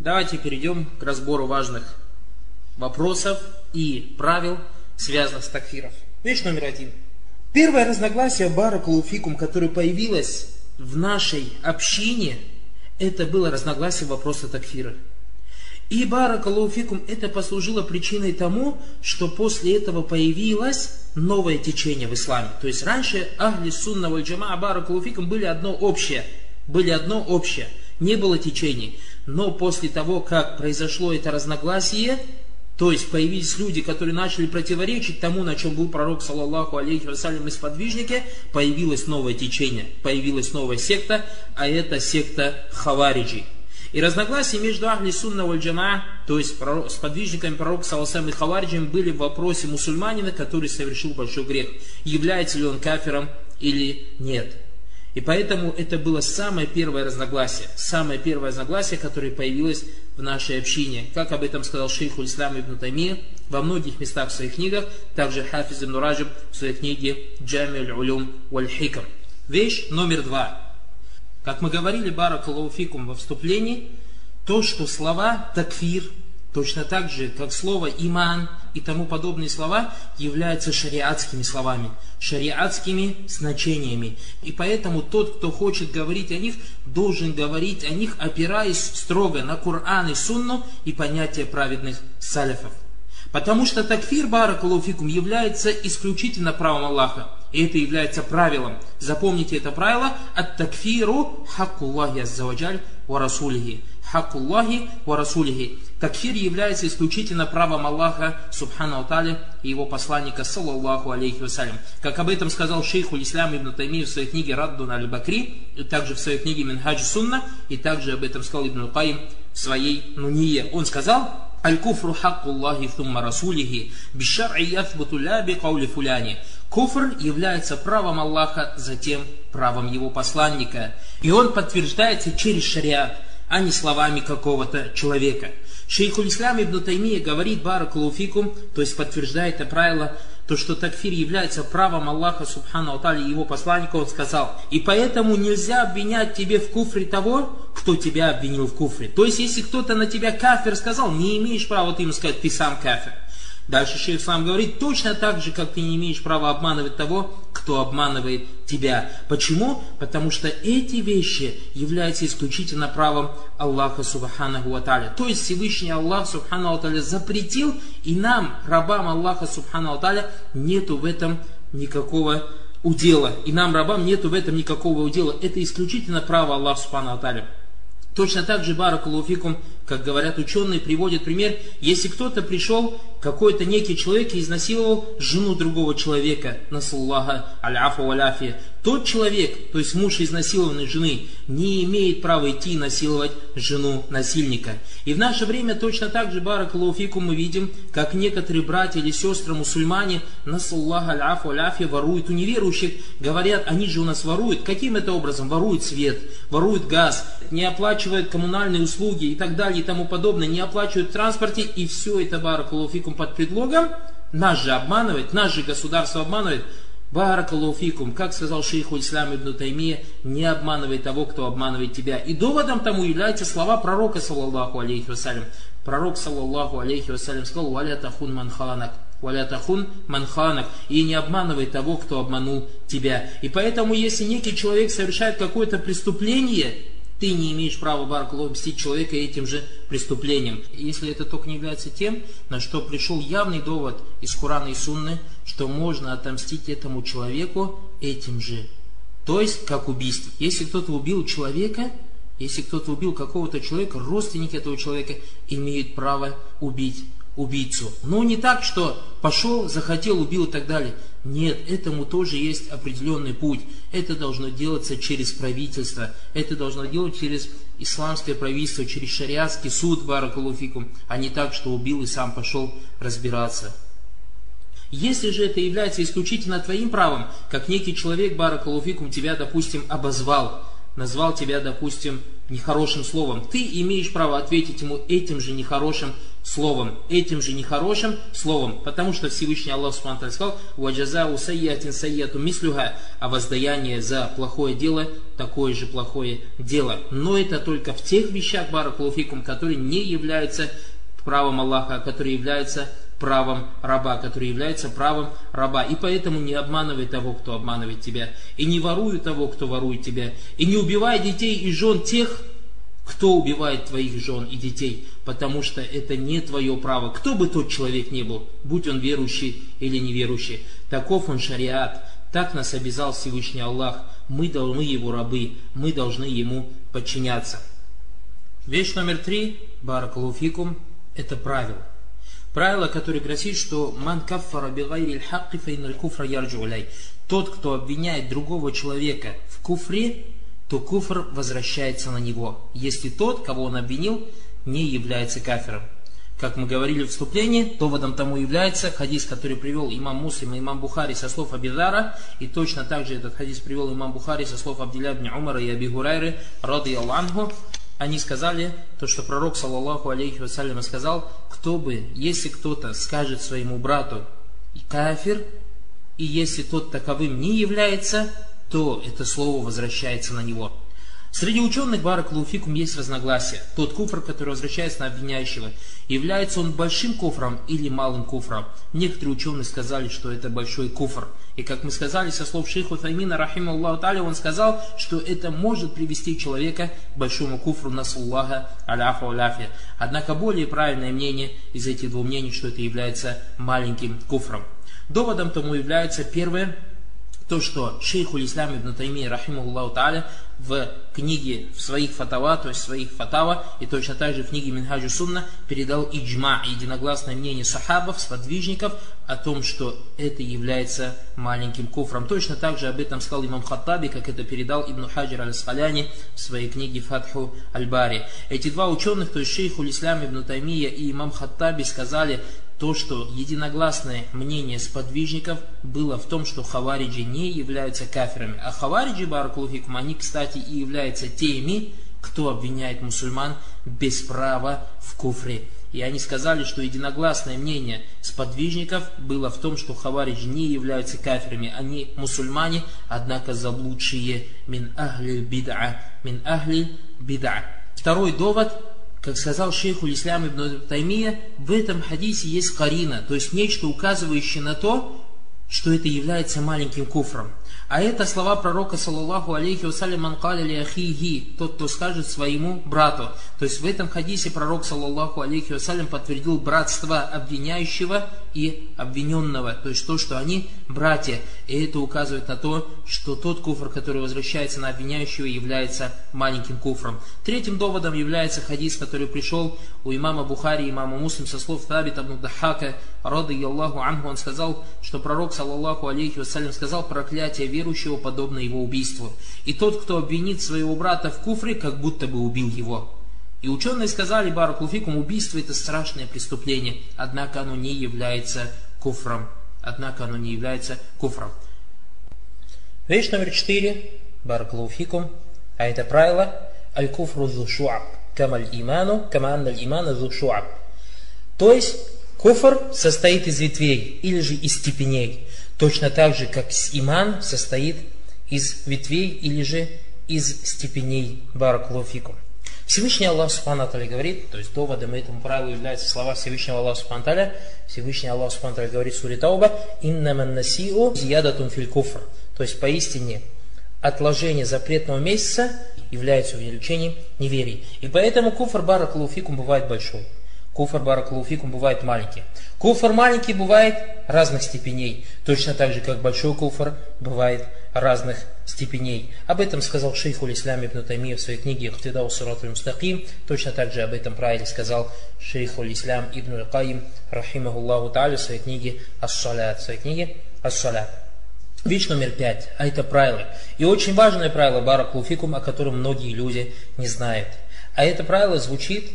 Давайте перейдем к разбору важных вопросов и правил, связанных с такфиром. Вещь номер один. Первое разногласие Баракулуфикум, которое появилось в нашей общине, это было разногласие вопроса такфира. И Баракалуфикум это послужило причиной тому, что после этого появилось новое течение в исламе. То есть раньше Ахли Сунна Валь Джама Баракалуфикум были одно общее. Были одно общее. Не было течений. Но после того, как произошло это разногласие, то есть появились люди, которые начали противоречить тому, на чем был пророк, саллаллаху алейхи вассалям, и сподвижники, появилось новое течение, появилась новая секта, а это секта Хавариджи. И разногласия между Ахли Сунна Валь Джама, то есть с подвижниками пророка Саласам и Хаварджем, были в вопросе мусульманина, который совершил большой грех. Является ли он кафиром или нет. И поэтому это было самое первое разногласие, самое первое разногласие, которое появилось в нашей общине. Как об этом сказал шейх Ислам ибн Таймир во многих местах в своих книгах, также Хафиз ибн Раджиб в своей книге Джами аль-Улюм валь-Хикам. Вещь номер два. Как мы говорили, баракалуфикум во вступлении, то, что слова такфир, точно так же, как слово иман и тому подобные слова, являются шариатскими словами, шариатскими значениями. И поэтому тот, кто хочет говорить о них, должен говорить о них, опираясь строго на Коран и Сунну и понятие праведных салифов. Потому что такфир, баракалуфикум, является исключительно правом Аллаха. И это является правилом. Запомните это правило. От такфиру хаккуллахи аззаваджаль ва расулихи. Хаккуллахи ва расулихи. Такфир является исключительно правом Аллаха, Субхану Атали, и его посланника, саллаллаху алейхи вассалям. Как об этом сказал шейху Ислам ибн Тайми в своей книге Раддун аль-Бакри, и также в своей книге Минхадж Сунна, и также об этом сказал Ибн Каим в своей Нуние. Он сказал, Аль-куфру хаккуллахи thumма расулихи, бишар'и яthбуту ля бикаули фуляни. Куфр является правом Аллаха, затем правом его посланника. И он подтверждается через шариат, а не словами какого-то человека. Шейхуль Ислам ибн Таймия говорит баракулуфикум, то есть подтверждает это правило, то, что такфир является правом Аллаха Субхану Атали и его посланника, он сказал, и поэтому нельзя обвинять тебе в куфре того, кто тебя обвинил в куфре. То есть, если кто-то на тебя кафир сказал, не имеешь права ты ему сказать, ты сам кафир. Дальше шейх сам говорит, точно так же, как ты не имеешь права обманывать того, кто обманывает тебя. Почему? Потому что эти вещи являются исключительно правом Аллаха Субханаху Аталя. То есть Всевышний Аллах Субхану Аталя запретил, и нам, рабам Аллаха Субхану Аталя, нету в этом никакого удела. И нам, рабам, нету в этом никакого удела. Это исключительно право Аллаха Субхану Аталя. Точно так же Баракулуфикум, как говорят ученые, приводит пример, если кто-то пришел, какой-то некий человек изнасиловал жену другого человека, насаллаха аляфа валяфия, тот человек, то есть муж изнасилованной жены, не имеет права идти насиловать жену насильника. И в наше время точно так же, баракалуфику, мы видим, как некоторые братья или сестры мусульмане, насаллаха аляфа аляфия, воруют у неверующих, говорят, они же у нас воруют. Каким это образом? Воруют свет, воруют газ, не оплачивают коммунальные услуги и так далее и тому подобное, не оплачивают в транспорте, и все это, баракалуфикум, под предлогом нас же обманывает, нас же государство обманывает, Баракалуфикум, как сказал шейху Ислам ибн Таймия, не обманывай того, кто обманывает тебя. И доводом тому являются слова пророка, саллаллаху алейхи вассалям. Пророк, саллаллаху алейхи вассалям, сказал, валя тахун манханак. Валя тахун манханак. И не обманывай того, кто обманул тебя. И поэтому, если некий человек совершает какое-то преступление, ты не имеешь права Баракалу мстить человека этим же преступлением. Если это только не является тем, на что пришел явный довод из Курана и Сунны, что можно отомстить этому человеку этим же. То есть, как убийство. Если кто-то убил человека, если кто-то убил какого-то человека, родственники этого человека имеют право убить убийцу. Но не так, что пошел, захотел, убил и так далее. Нет, этому тоже есть определенный путь. Это должно делаться через правительство. Это должно делать через исламское правительство, через шариатский суд Баракалуфикум, а не так, что убил и сам пошел разбираться. Если же это является исключительно твоим правом, как некий человек Баракалуфикум тебя, допустим, обозвал, назвал тебя, допустим, нехорошим словом, ты имеешь право ответить ему этим же нехорошим словом, этим же нехорошим словом, потому что Всевышний Аллах Субхану сказал, «Ваджазау сайятин сайяту мислюха», а воздаяние за плохое дело такое же плохое дело. Но это только в тех вещах, баракулуфикум, которые не являются правом Аллаха, которые являются правом раба, который является правом раба. И поэтому не обманывай того, кто обманывает тебя. И не воруй того, кто ворует тебя. И не убивай детей и жен тех, кто убивает твоих жен и детей, потому что это не твое право. Кто бы тот человек ни был, будь он верующий или неверующий. Таков он шариат. Так нас обязал Всевышний Аллах. Мы должны его рабы, мы должны ему подчиняться. Вещь номер три, баракалуфикум, это правило. Правило, которое гласит, что «Ман каффара бигайри хакки фейналь куфра ярджу Тот, кто обвиняет другого человека в куфре, то куфр возвращается на него, если тот, кого он обвинил, не является кафиром. Как мы говорили в вступлении, доводом тому является хадис, который привел имам Муслим и имам Бухари со слов Абидара, и точно так же этот хадис привел имам Бухари со слов Абдилля ибн Умара и Аби Гурайры, рады Аллаху, они сказали, то, что пророк, саллаллаху алейхи вассалям, сказал, кто бы, если кто-то скажет своему брату кафир, и если тот таковым не является, то это слово возвращается на него. Среди ученых Барак Луфикум есть разногласия. Тот куфр, который возвращается на обвиняющего, является он большим куфром или малым куфром. Некоторые ученые сказали, что это большой куфр. И как мы сказали со слов шейха Таймина, рахима Аллаху таля, он сказал, что это может привести человека к большому куфру насуллаха аляфа аляфия. Однако более правильное мнение из этих двух мнений, что это является маленьким куфром. Доводом тому является первое, то, что шейху Ислам ибн Тайми, рахимахуллаху та'аля, в книге, в своих фатава, то есть своих фатава, и точно так же в книге Минхаджу Сунна передал иджма, единогласное мнение сахабов, сподвижников, о том, что это является маленьким куфром. Точно так же об этом сказал имам Хаттаби, как это передал Ибн Хаджир аль-Схаляни в своей книге Фатху аль-Бари. Эти два ученых, то есть шейху Ислам ибн Таймия и имам Хаттаби сказали, то, что единогласное мнение сподвижников было в том, что хавариджи не являются кафирами. А хавариджи, баракулухикум, они, кстати, и являются теми, кто обвиняет мусульман без права в куфре. И они сказали, что единогласное мнение сподвижников было в том, что хавариджи не являются кафирами, они мусульмане, однако заблудшие мин ахли бид'a, мин ахли бид'a. Второй довод как сказал шейху Ислам ибн Таймия, в этом хадисе есть карина, то есть нечто указывающее на то, что это является маленьким куфром. А это слова пророка, саллаллаху алейхи вассалям, анкали ахихи, тот, кто скажет своему брату. То есть в этом хадисе пророк, саллаллаху алейхи вассалям, подтвердил братство обвиняющего и обвиненного. То есть то, что они братья. И это указывает на то, что тот куфр, который возвращается на обвиняющего, является маленьким куфром. Третьим доводом является хадис, который пришел у имама Бухари и имама Муслим со слов Табит абну Дахака, рады Аллаху анху, он сказал, что пророк, саллаллаху алейхи вассалям, сказал проклятие верующего подобно его убийству. И тот, кто обвинит своего брата в куфре, как будто бы убил его. И ученые сказали, Баракулфикум, убийство это страшное преступление, однако оно не является куфром. Однако оно не является куфром. Вещь номер четыре, Баракулфикум, а это правило, аль-куфру зушуаб, камаль иману, каманналь имана зушуаб. То есть, куфр состоит из ветвей, или же из степеней. Точно так же, как иман состоит из ветвей или же из степеней Баракулуфикум. Всевышний Аллах Субхану говорит, то есть доводом этому правилу являются слова Всевышнего Аллаха Субхану Всевышний Аллах Субхану говорит в суре Тауба, «Иннаман насиу зиядатун филь куфр». То есть поистине отложение запретного месяца является увеличением неверия. И поэтому куфр баракулуфикум бывает большой. Куфр баракулуфикум бывает маленький. Куфр маленький бывает разных степеней, точно так же, как большой куфр бывает разных степеней. Об этом сказал шейх Улислам ибн Таймия в своей книге «Ихтидау Сират Мустаким». Точно так же об этом правиле сказал шейх Улислам ибн Каим, рахимахуллаху та'аля, в своей книге «Ас-Салят». В своей книге «Ас-Салят». Вещь номер пять, а это правило. И очень важное правило Баракулфикум, о котором многие люди не знают. А это правило звучит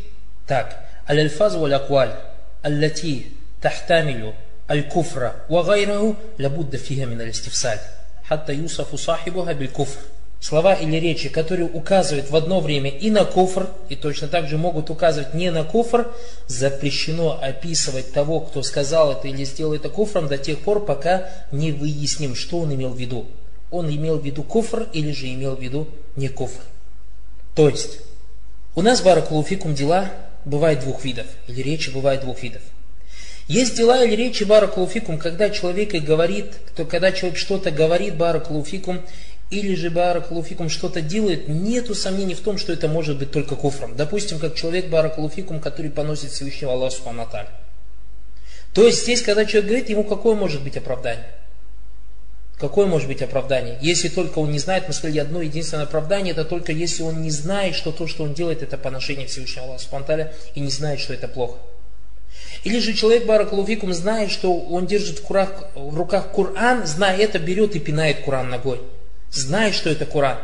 так. Аль-Альфаз валь-Акваль, аллати تحتمل الكفر وغيره لابد فيها من الاستفساد حتى يوصف صاحبها بالكفر слова или речи, которые указывают в одно время и на куфр, и точно так же могут указывать не на куфр, запрещено описывать того, кто сказал это или сделал это куфром до тех пор, пока не выясним, что он имел в виду. Он имел в виду куфр или же имел в виду не куфр. То есть, у нас, баракулуфикум, дела бывает двух видов, или речи бывает двух видов. Есть дела или речи баракулуфикум, когда человек и говорит, то когда человек что-то говорит баракулуфикум, или же баракулуфикум что-то делает, нету сомнений в том, что это может быть только куфром. Допустим, как человек баракулуфикум, который поносит Всевышнего Аллаха Субхану То есть здесь, когда человек говорит, ему какое может быть оправдание? Какое может быть оправдание? Если только он не знает, мы сказали, одно единственное оправдание, это только если он не знает, что то, что он делает, это поношение Всевышнего Аллаха Субхану и не знает, что это плохо. Или же человек, баракалуфикум, знает, что он держит в, руках, в руках Коран, зная это, берет и пинает Коран ногой. Знает, что это Коран.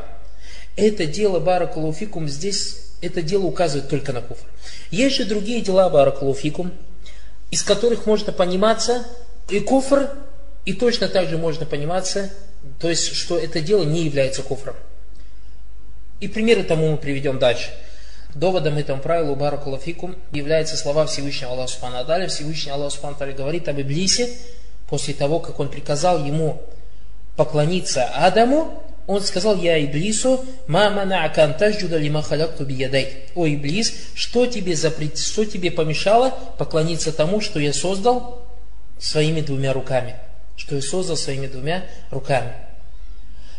Это дело, баракалуфикум, здесь, это дело указывает только на куфр. Есть же другие дела, баракалуфикум, из которых можно пониматься и куфр, и точно так же можно пониматься, то есть, что это дело не является куфром. И примеры тому мы приведем дальше. Доводом этому правилу Баракулафикум являются слова Всевышнего Аллаха Субхану Аталя. Всевышний Аллах Субхану говорит об Иблисе, после того, как он приказал ему поклониться Адаму, он сказал, я Иблису, мама на акантажджуда лима халякту биядай. О, Иблис, что тебе, запрет, что тебе помешало поклониться тому, что я создал своими двумя руками? Что я создал своими двумя руками.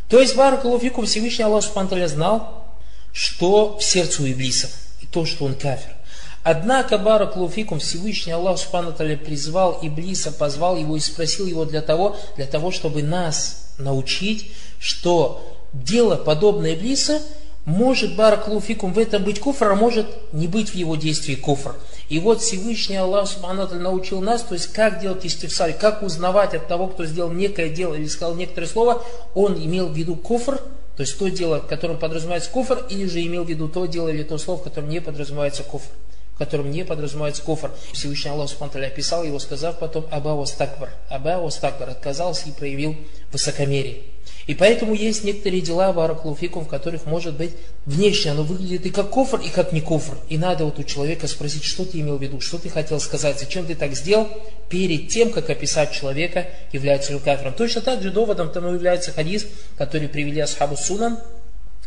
То есть, Баракулуфикум Всевышний Аллах Субхану знал, что в сердце у Иблиса, и то, что он кафир. Однако Барак Луфикум Всевышний Аллах Субхану призвал Иблиса, позвал его и спросил его для того, для того, чтобы нас научить, что дело подобное Иблиса может Барак Луфикум в этом быть куфр, а может не быть в его действии куфр. И вот Всевышний Аллах Субхану научил нас, то есть как делать истифсаль, как узнавать от того, кто сделал некое дело или сказал некоторое слово, он имел в виду куфр, то есть то дело, в котором подразумевается куфр, или же имел в виду то дело или то слово, в котором не подразумевается куфр. В котором не подразумевается куфр. Всевышний Аллах Субтитры описал его, сказав потом Аба Вастакбар. Аба Вастакбар отказался и проявил высокомерие. И поэтому есть некоторые дела бараклуфикум, в которых может быть внешне оно выглядит и как кофр, и как не кофр. И надо вот у человека спросить, что ты имел в виду, что ты хотел сказать, зачем ты так сделал, перед тем, как описать человека, является ли кафиром. Точно так же доводом тому является хадис, который привели Асхабу Сунан,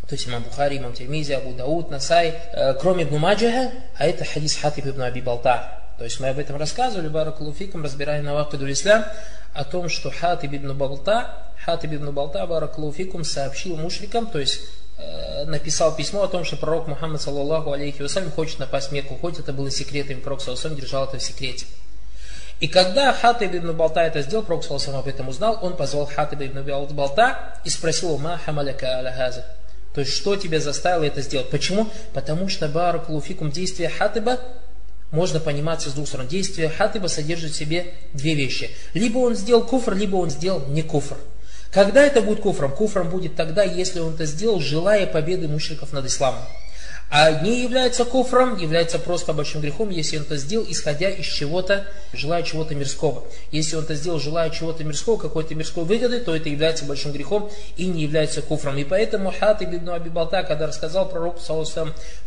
то есть имам Бухари, имам Тирмизи, Абу Дауд, Насай, э, кроме Ибн Маджаха, а это хадис Хатиб ибн Аби Балта. То есть мы об этом рассказывали, Баракулуфикам, разбирая на Вакиду Ислам, о том, что Хатиб ибн Балта, Хатиб ибн Балта, Баракулуфикум, сообщил мушрикам, то есть э, написал письмо о том, что пророк Мухаммад, саллаллаху алейхи вассалям, хочет напасть Мекку, хоть это было секретом, пророк саллаллаху держал это в секрете. И когда Хатиб ибн Балта это сделал, пророк саллаллаху об этом узнал, он позвал Хатиба ибн Балта и спросил ма хамаляка аля То есть, что тебя заставило это сделать? Почему? Потому что баракулуфикум действия Хатиба можно пониматься с двух сторон. Действие хатиба содержит в себе две вещи. Либо он сделал куфр, либо он сделал не куфр. Когда это будет куфром? Куфром будет тогда, если он это сделал, желая победы мушриков над исламом. А не является куфром, является просто большим грехом, если он это сделал, исходя из чего-то, желая чего-то мирского. Если он это сделал, желая чего-то мирского, какой-то мирской выгоды, то это является большим грехом и не является куфром. И поэтому Хатиб ибн Аби Балта, когда рассказал пророку,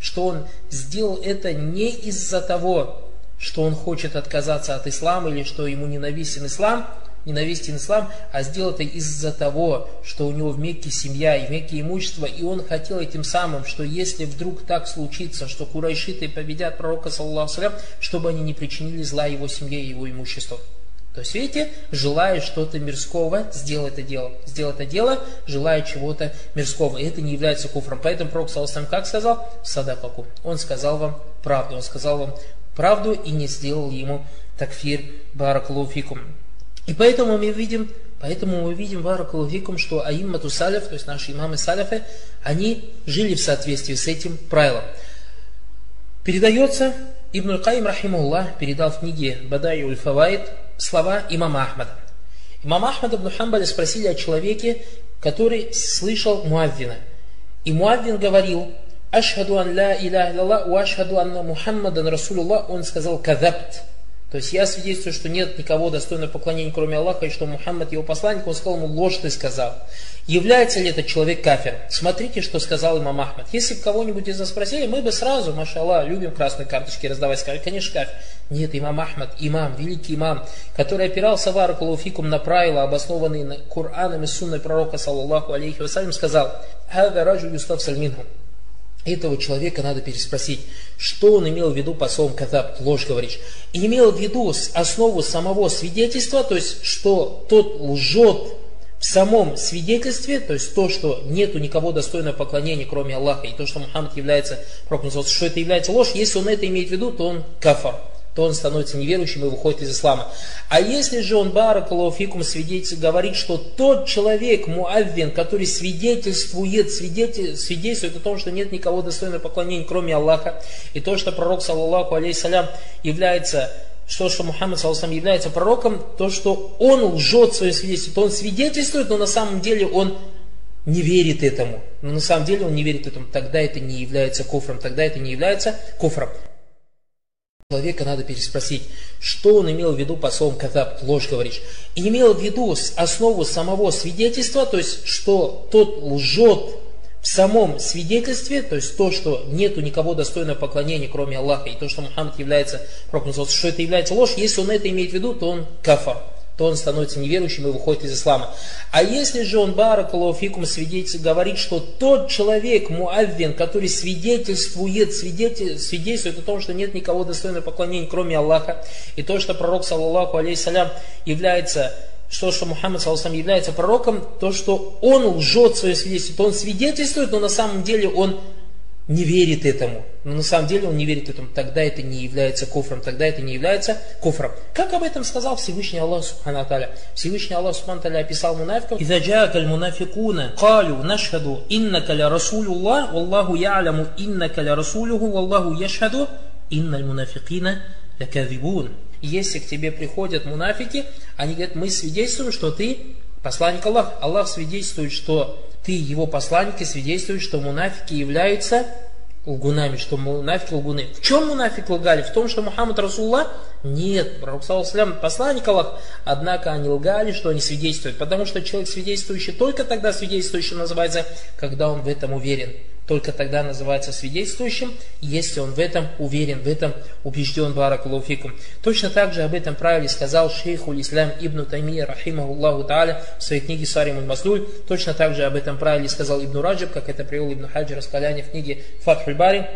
что он сделал это не из-за того, что он хочет отказаться от ислама или что ему ненавистен ислам, ненавистен ислам, а сделал это из-за того, что у него в Мекке семья и в Мекке имущество, и он хотел этим самым, что если вдруг так случится, что курайшиты победят пророка, саллаху чтобы они не причинили зла его семье и его имуществу. То есть, видите, желая что-то мирского, сделал это дело. Сделал это дело, желая чего-то мирского. И это не является куфром. Поэтому Пророк Саласам как сказал? Садакаку. Он сказал вам правду. Он сказал вам правду и не сделал ему такфир баракалуфикум. И поэтому мы видим, поэтому мы видим варакулуфикум, что аиммату салиф, то есть наши имамы салифы, они жили в соответствии с этим правилом. Передается, Ибн Каим Рахимуллах передал в книге Бадай уль Фавайд слова имама Ахмада. Имам Ахмад ибн Хамбаля спросили о человеке, который слышал Муаввина. И Муаввин говорил, Ашхаду ан ла иляха илlallah, ва ашхаду анна Мухаммадан Расулуллах, он сказал, кадабт, То есть я свидетельствую, что нет никого достойного поклонения, кроме Аллаха, и что Мухаммад его посланник, он сказал ему, ложь ты сказал. Является ли этот человек кафир? Смотрите, что сказал имам Ахмад. Если бы кого-нибудь из нас спросили, мы бы сразу, машаллах, любим красные карточки раздавать, сказали, конечно, кафир. Нет, имам Ахмад, имам, великий имам, который опирался варакулуфикум на правила, обоснованные Кораном и сунной пророка, саллаллаху алейхи вассалям, сказал, «Хада раджу юстав сальминху». Этого человека надо переспросить, что он имел в виду по словам катаб, ложь говоришь. Имел в виду основу самого свидетельства, то есть, что тот лжет в самом свидетельстве, то есть то, что нету никого достойного поклонения, кроме Аллаха, и то, что Мухаммад является пророком, что это является ложь, если он это имеет в виду, то он кафар то он становится неверующим и выходит из ислама. А если же он, баракалуфикум, свидетель, говорит, что тот человек, муаввин, который свидетельствует, свидетель, свидетельствует о том, что нет никого достойного поклонения, кроме Аллаха, и то, что пророк, саллаллаху алейхиссалям, является что, что Мухаммад саллаху является пророком, то, что он лжет в своем свидетельстве, то он свидетельствует, но на самом деле он не верит этому. Но на самом деле он не верит этому. Тогда это не является куфром. Тогда это не является куфром. Человека надо переспросить, что он имел в виду по словам «катаб», ложь говоришь. Имел в виду основу самого свидетельства, то есть, что тот лжет в самом свидетельстве, то есть то, что нету никого достойного поклонения, кроме Аллаха, и то, что Мухаммад является пророком, что это является ложь, если он это имеет в виду, то он кафар то он становится неверующим и выходит из ислама. А если же он, баракалуфикум, свидетель, говорит, что тот человек, муаввин, который свидетельствует, свидетель, свидетельствует о том, что нет никого достойного поклонения, кроме Аллаха, и то, что пророк, саллаллаху алейхиссалям, является что, что Мухаммад саллаху является пророком, то, что он лжет в своем свидетельстве, то он свидетельствует, но на самом деле он не верит этому. Но на самом деле он не верит этому. Тогда это не является куфром. Тогда это не является куфром. Как об этом сказал Всевышний Аллах Субхану Аталя? Всевышний Аллах Субхану Аталя описал мунафиков. «Иза джаакаль мунафикуна калю нашхаду иннака ля расулуллах, валлаху я'ляму иннака ля расулюху, валлаху яшхаду инналь мунафикина лякавибун». Если к тебе приходят мунафики, они говорят, мы свидетельствуем, что ты посланник Аллаха. Аллах свидетельствует, что ты, его посланники, свидетельствуют, что мунафики являются лгунами, что мунафики лгуны. В чем мунафики лгали? В том, что Мухаммад Расулла? Нет, Пророк Саласлям посланник Аллах. Однако они лгали, что они свидетельствуют. Потому что человек свидетельствующий только тогда свидетельствующим называется, когда он в этом уверен только тогда называется свидетельствующим, если он в этом уверен, в этом убежден, баракулуфикум. Точно так же об этом правиле сказал шейху ислам ибн Таймия, рахимахуллаху та'аля, в своей книге Сарим Маслюль. Точно так же об этом правиле сказал Ибн Раджаб, как это привел Ибн Хаджи Раскаляни в книге Фатхуль Бари.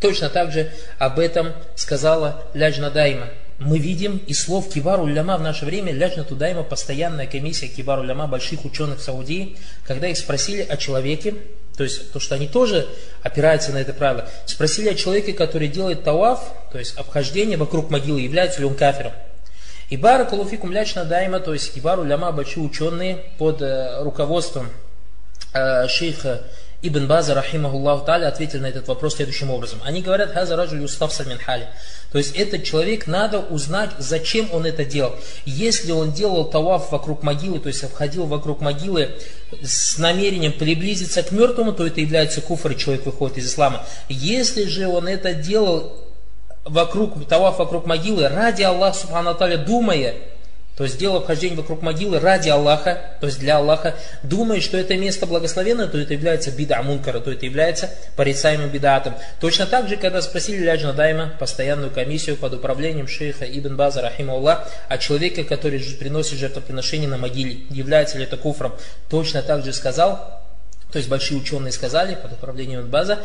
Точно так же об этом сказала Ляджна Дайма. Мы видим из слов Кибару Ляма в наше время, Ляджна Тудайма, постоянная комиссия Кибару Ляма, больших ученых Саудии, когда их спросили о человеке, то есть, то, что они тоже опираются на это правило. Спросили о человеке, который делает таваф, то есть обхождение вокруг могилы, является ли он кафиром. И бара кулуфикум лячна дайма, то есть кибару ляма большие ученые под э, руководством э, шейха Ибн База, рахимахуллаху та'аля, ответил на этот вопрос следующим образом. Они говорят, хаза раджу юстав сальмин хали. То есть этот человек, надо узнать, зачем он это делал. Если он делал таваф вокруг могилы, то есть обходил вокруг могилы с намерением приблизиться к мертвому, то это является куфр, и человек выходит из ислама. Если же он это делал вокруг, таваф вокруг могилы, ради Аллаха, субхану думая, то есть делал обхождение вокруг могилы ради Аллаха, то есть для Аллаха, думая, что это место благословенное, то это является бида мункара, то это является порицаемым бидатом. Точно так же, когда спросили Ляджна Дайма, постоянную комиссию под управлением шейха Ибн База, рахима Аллах, о человеке, который приносит жертвоприношение на могиле, является ли это куфром, точно так же сказал, то есть большие ученые сказали под управлением Ибн База,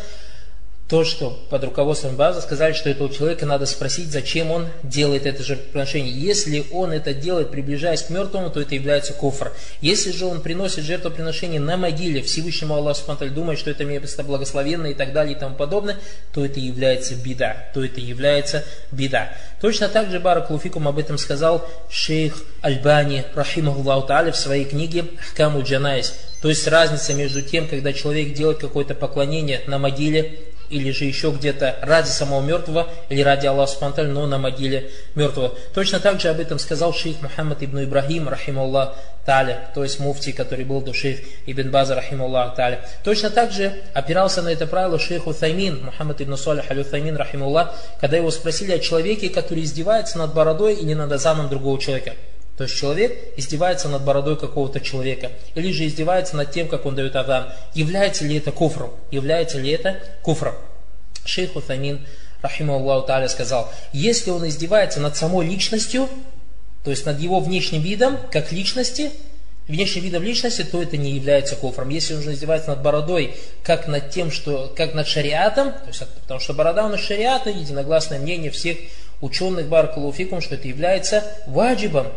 то, что под руководством базы сказали, что этого человека надо спросить, зачем он делает это жертвоприношение. Если он это делает, приближаясь к мертвому, то это является кофр. Если же он приносит жертвоприношение на могиле Всевышнему Аллаху Субтитры, думая, что это место благословенное и так далее и тому подобное, то это является беда. То это является беда. Точно так же Барак Луфикум об этом сказал шейх Альбани, рахимахуллаху та'аля, в своей книге أحكام الجنائز. То есть разница между тем, когда человек делает какое-то поклонение на могиле, или же еще где-то ради самого мертвого, или ради Аллаха سبحانه وتعالى, но на могиле мертвого. Точно так же об этом сказал шейх Мухаммад ибн Ибрахим, رحمه الله تعالى, то есть муфти, который был до шейх Ибн База, رحمه الله تعالى. Точно так же опирался на это правило шейх Усаймин, Мухаммад ибн Салих аль Усаймин, رحمه الله, когда его спросили о человеке, который издевается над бородой или над азаном другого человека. То есть человек издевается над бородой какого-то человека, или же издевается над тем, как он дает азан. Является ли это куфром? Является ли это куфром? Шейх Утамин, рахиму Аллаху Та'аля, сказал, если он издевается над самой личностью, то есть над его внешним видом, как личности, внешним видом личности, то это не является куфром. Если он же издевается над бородой, как над тем, что, как над шариатом, то есть, потому что борода у нас шариата, единогласное мнение всех ученых Баракалуфикум, что это является ваджибом,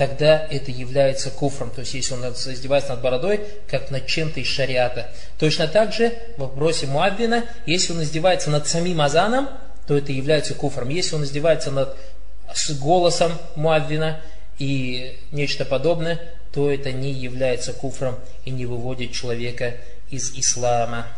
тогда это является куфром. То есть, если он издевается над бородой, как над чем-то из шариата. Точно так же в вопросе Муаддина, если он издевается над самим азаном, то это является куфром. Если он издевается над с голосом Муаддина и нечто подобное, то это не является куфром и не выводит человека из ислама.